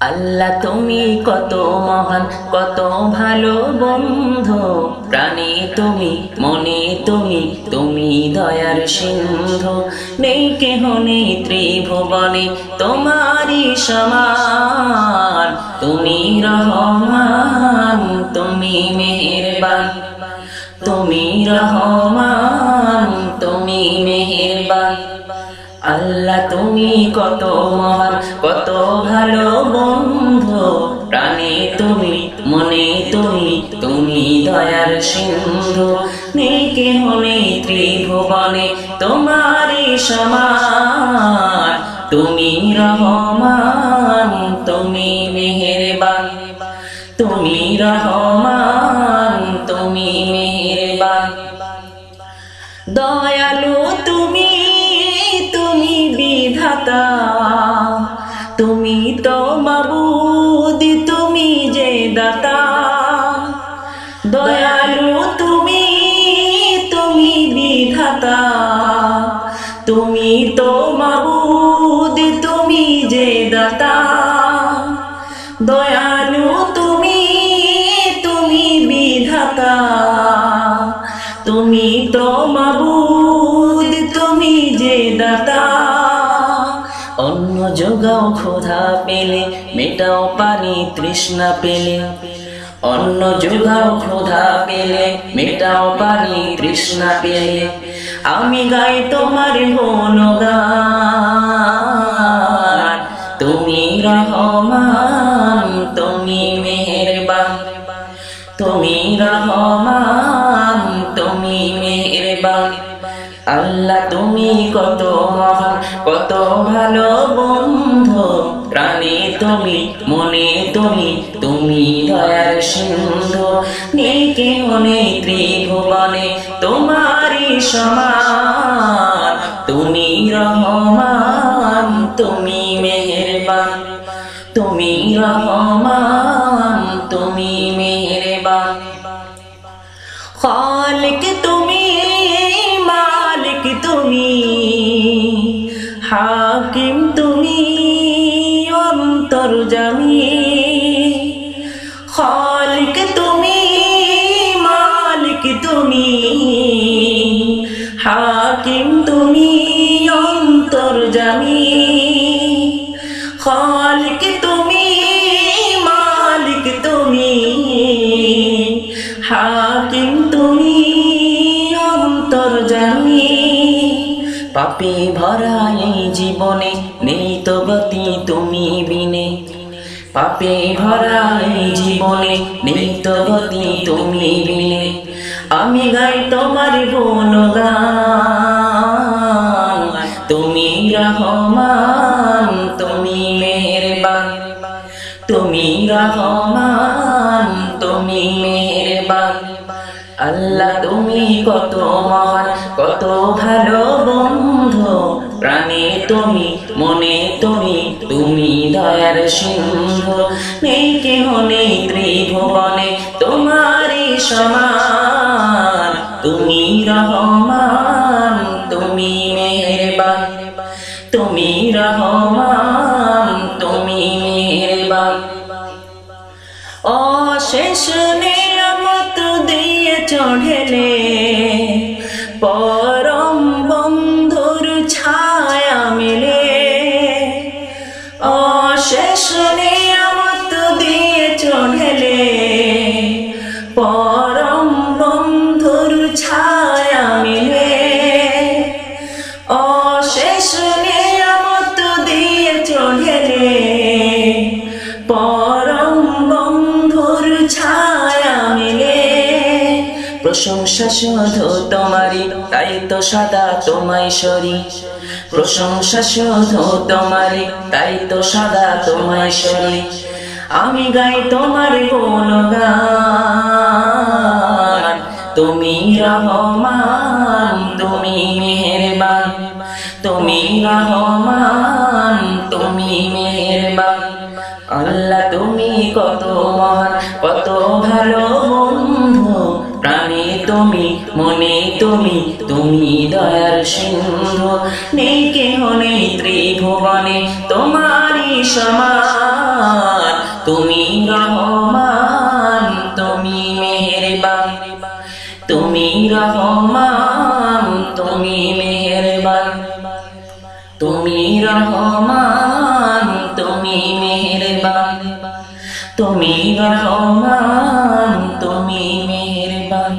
আল্লাহ তুমি কত মহান, কত ভালো বন্ধু। প্রাণে তুমি, মনে তুমি তুমি দয়ার সিন্ধু। নেই কেহ নেই ত্রিভুবনে, তোমারই সমান। তুমি রহমান, তুমি মেহেরবান। তুমি রহমান, তুমি আল্লাহ তুমি কত মহান, কত ভালো বন্ধু। প্রাণে তুমি, মনে তুমি তুমি দয়ার সিন্ধু। নেই কেহ নেই ত্রিভুবনে তোমারই সমান। তুমি রহমান, তুমি মেহেরবান। তুমি রহমান, তুমি তুমি তো মাবুদ, তুমি যে দাতা। দয়ালু তুমি তুমি বিধাতা। তুমি তো মাবুদ, তুমি যে দাতা। দয়ালু তুমি তুমি বিধাতা। তুমি তো মাবুদ যোগাও ক্ষুধা পেলে, মেটাও পানি তৃষ্ণা পেলে। অন্য যোগাও ক্ষুধা পেলে, মেটাও পানি তৃষ্ণা পেলে। আমি গাই তোমার গুণগান তুমি রহমান, তুমি মেহেরবান। তুমি রহমান, তুমি মেহেরবান। আল্লাহ, তুমি কত মহান, কত ভালো তুমি, মনে তুমি তুমি দয়ার সিন্ধু। নেই কেহ নেই ত্রিভুবনে, তোমারই সমান। তুমি রহমান, তুমি মেহেরবান। তুমি রহমান, তুমি মেহেরবান। খালিক তুমি, মালিক তুমি, হাকিম তুমি অন্তর্জামী খালিক তুমি, মালিক তুমি, হাকিম তুমি অন্তর্জামী খালিক তুমি, মালিক তুমি, হাকিম তুমি অন্তর্জামী পাপি ভরা এই জীবনে, নেই তো গতি তুমি বিনে। পাপে ভরা জীবনে তো গতি তুমি বিনে আমি গাই তোমার গুণগান। তুমি রহমান তুমি মেহেরবান। তুমি রহমান তুমি মেহেরবান। আল্লাহ, তুমি কত মহান, কত ভালো বন্ধু। প্রাণে তুমি, মনে তুমি তুমি দয়ার সিন্ধু, নেই কেহ নেই ত্রিভুবনে, তোমারই সমান। তুমি রহমান, তুমি মেহেরবান। তুমি রহমান, তুমি মেহেরবান। অশেষ নিয়ামত দিয়ে চढ़ेले পরম অশেষ নিয়ামত দিয়ে চढ़ेले পরম বন্ধুর ছায়া মেলে। প্রশংসা শুধু তোমারই, তাই তো সদা তোমায় সরি। প্রশংসা শুধু তোমারই, তাই তো সদা তোমায় সরি। আমি গাই তোমার গুণগান। তুমি রহমান, তুমি মেহেরবান। তুমি রহমান, তুমি মেহেরবান। আল্লাহ, তুমি কত মহান, কত ভালো বন্ধু। প্রাণে তুমি, মনে তুমি তুমি দয়ার সিন্ধু। নেই কেহ নেই ত্রিভুবনে, তোমারই সমান। তুমি রহমান, তুমি মেহেরবান। তুমি রহমান, তুমি তুমি রহমান তুমি মেহরবান তুমি রহমান।